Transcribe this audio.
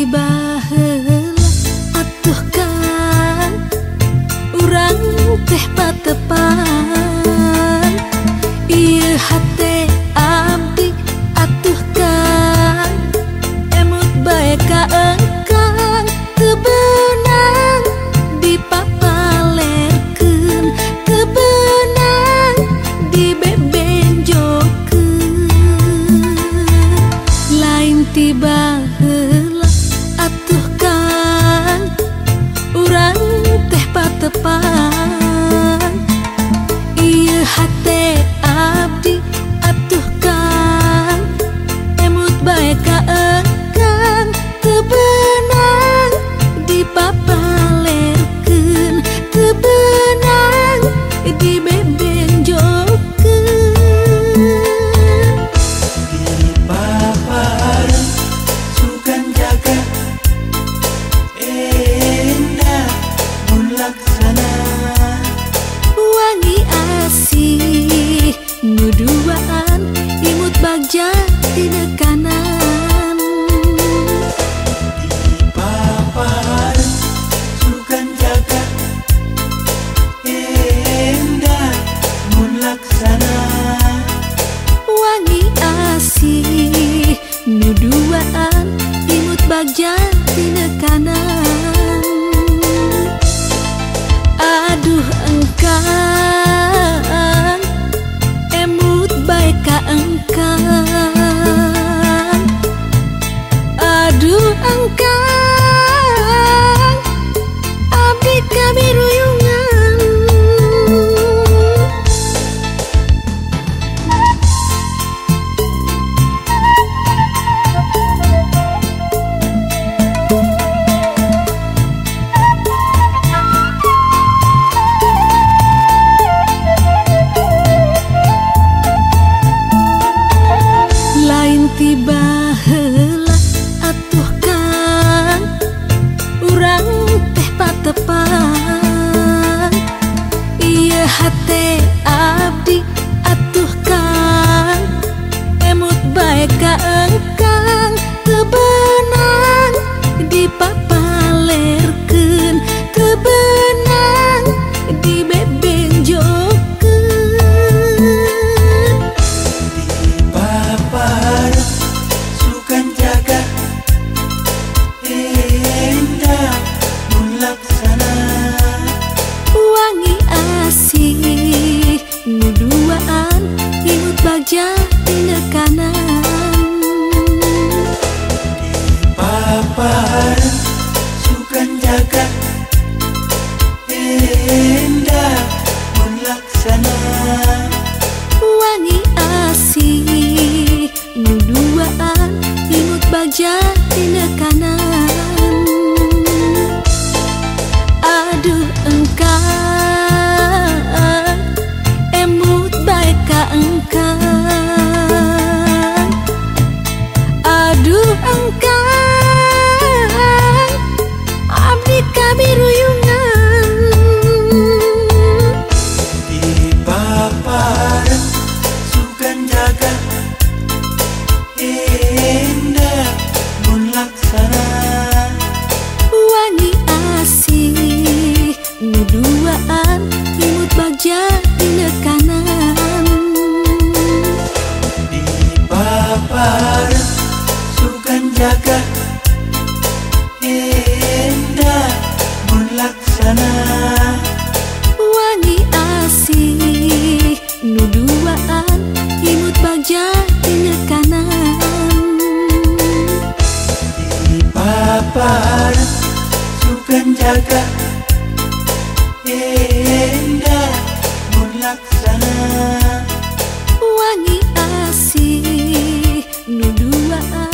tiba atuhkan urang teh patepan accent. menjadi lekanan Di paparan sukan jaga indah melaksana Wangi asih nuduaan imut baja di lekanan sabar Sugeng jaga Indah mun Wangi asih nuduah